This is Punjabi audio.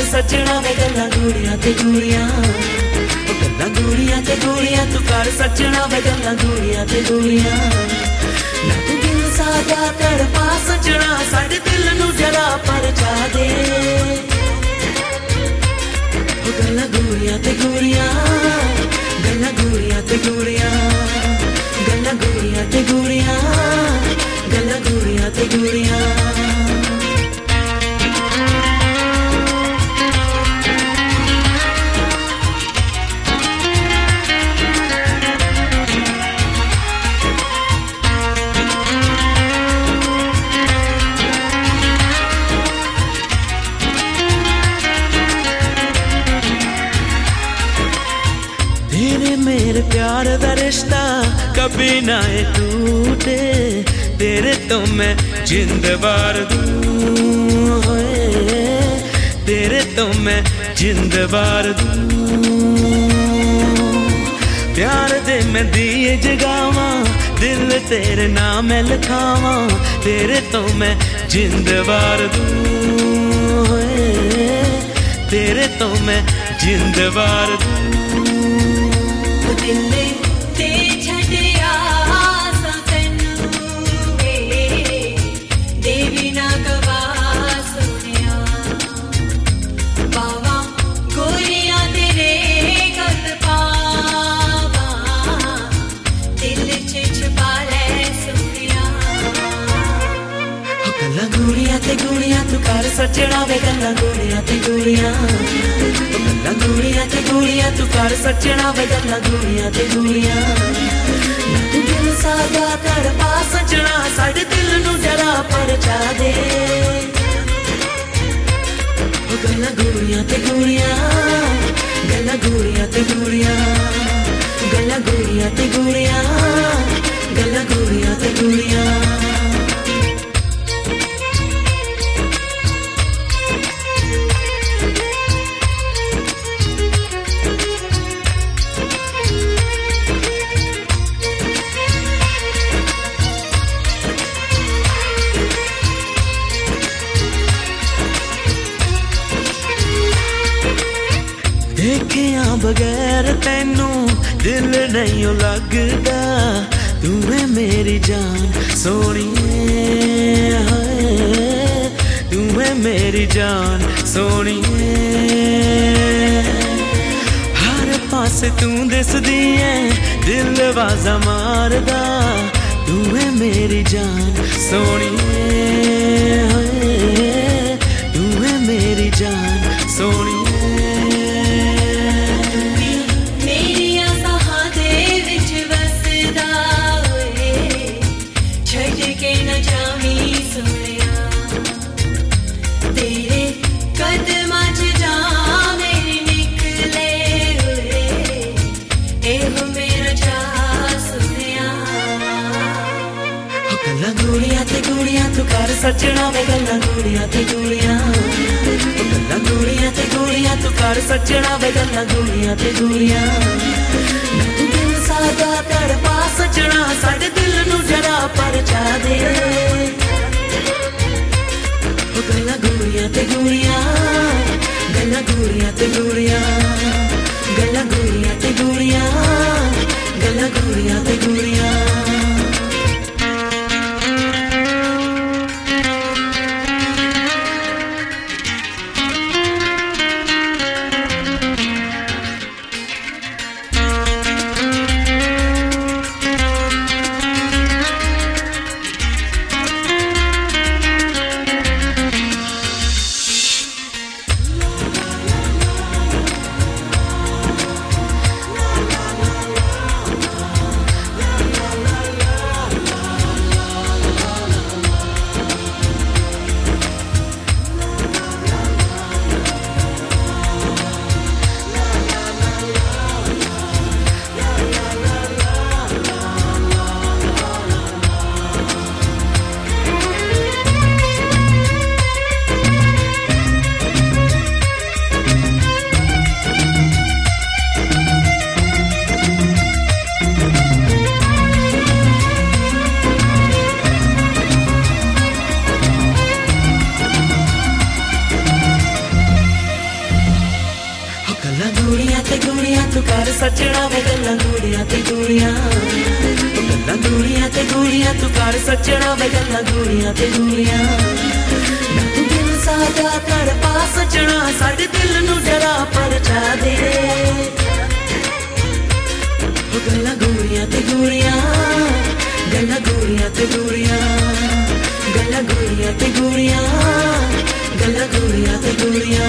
ਗੂੜੀਆਂ ਤੇ ਸੱਜਣਾ ਵੇ ਗੱਲਾਂ ਗੂੜੀਆਂ ਤੇ ਗੂੜੀਆਂ। ਉਹ ਗੱਲਾਂ ਗੂੜੀਆਂ ਤੇ ਗੂੜੀਆਂ, ਤੂੰ ਕਰ ਸੱਜਣਾ ਵੇ ਗੱਲਾਂ ਗੂੜੀਆਂ ਤੇ ਗੂੜੀਆਂ। ਨਾ ਤੂੰ ਦਿਲ ਸਾਦਾ ਕਰ ਪਾ ਸੱਜਣਾ, ਸਾਡੇ ਦਿਲ ਨੂੰ ਜਰਾ ਪਰਚਾ ਦੇ। कभी ना टूटे, तेरे तो मैं जिंद बार दूँ तेरे तो मैं जिंद बार दूँ। प्यार दे मैं दिए जगावा, दिल तेरे नाम लिखावा। तेरे तो मैं जिंद बार दूँ तेरे तो मैं जिंद बार दूँ ਦਿਲ ਸੱਜਣਾ ਵੇ ਗੱਲਾਂ ਗੋਲੀਆਂ ਤੇ ਗੋਲੀਆਂ ਗੱਲਾਂ ਗੋਲੀਆਂ ਤੇ ਗੋਲੀਆਂ ਤੂੰ ਕਰ ਸੱਜਣਾ ਵੇ ਗੱਲਾਂ ਗੂੜੀਆਂ ਤੇ ਗੋਲੀਆਂ ਨਾ ਤੂੰ ਦਿਲ ਸਾਦਾ ਕਰ ਸੱਜਣਾ, ਸਾਡੇ ਦਿਲ ਨੂੰ ਜਰਾ ਪਰਚਾ ਦੇ। ਗੱਲਾਂ ਗੋਲੀਆਂ ਤੇ ਗੂੜੀਆਂ ਗੱਲਾਂ ਗੋਲੀਆਂ ਤੇ ਗੂੜੀਆਂ ਗੱਲਾਂ ਗੋਲੀਆਂ ਤੇ ਤੈਨੂੰ ਦਿਲ ਨਹੀਂ ਲੱਗਦਾ। ਤੂੰ ਹੈ ਮੇਰੀ ਜਾਨ ਸੋਹਣੀਏ, ਹਾਏ। ਤੂੰ ਹੈ ਮੇਰੀ ਜਾਨ ਸੋਹਣੀਏ। ਹਰ ਪਾਸੇ ਤੂੰ ਦਿਸਦੀ ਐ ਦਿਲ ਵਾਜ਼ਾ ਮਾਰਦਾ। ਤੂੰ ਹੈ ਮੇਰੀ ਜਾਨ ਸੋਹਣੀਏ, ਹਾਏ। ਗੂੜੀਆਂ ਤੇ ਗੂੜੀਆਂ ਤੂੰ ਕਰ ਸੱਜਣਾ ਵੇ ਗੱਲਾਂ ਗੂੜੀਆਂ ਤੇ ਗੂੜੀਆਂ ਗੱਲਾਂ ਗੂੜੀਆਂ ਤੇ ਗੂੜੀਆਂ ਤੂੰ ਕਰ ਸੱਜਣਾ ਵੇ ਗੱਲਾਂ ਗੂੜੀਆਂ ਤੇ ਗੂੜੀਆਂ ਨਾ ਦਿਲ ਸਾਦਾ ਕਰ ਸੱਜਣਾ, ਸਾਡੇ ਦਿਲ ਨੂੰ ਜਰਾ ਪਰਚਾ ਦੇ। ਉਹ ਗੱਲਾਂ ਗੂੜੀਆਂ ਤੇ ਗੂੜੀਆਂ ਗੱਲਾਂ ਗੂੜੀਆਂ ਤੇ ਗੂੜੀਆਂ ਗੱਲਾਂ ਗੂੜੀਆਂ ਤੇ ਗੂੜੀਆਂ ਗੱਲਾਂ ਗੂੜੀਆਂ ਗੂੜੀਆਂ ਸੱਚਣਾ ਵੇ ਗੱਲਾਂ ਗੂੜੀਆਂ ਤੇ ਗੂੜੀਆਂ। ਗੱਲਾਂ ਗੂੜੀਆਂ ਤੇ ਗੂੜੀਆਂ, ਤੂੰ ਕਰ ਸੱਜਣਾ ਵੇ ਗੱਲਾਂ ਗੂੜੀਆਂ ਤੇ ਗੂੜੀਆਂ। ਤੂੰ ਦਿਲ ਸਾਡਾ ਕਰ ਪਾ ਸੱਜਣਾ, ਸਾਡੇ ਦਿਲ ਨੂੰ ਜਰਾ ਪਰਚਾ ਦੇ। ਗੱਲਾਂ ਗੂੜੀਆਂ ਤੇ ਗੂੜੀਆਂ, ਗੱਲਾਂ ਗੂੜੀਆਂ ਤੇ ਗੂੜੀਆਂ। ਗੱਲਾਂ ਗੂੜੀਆਂ ਤੇ ਗੂੜੀਆਂ, ਗੱਲਾਂ ਗੂੜੀਆਂ ਤੇ ਗੂੜੀਆਂ।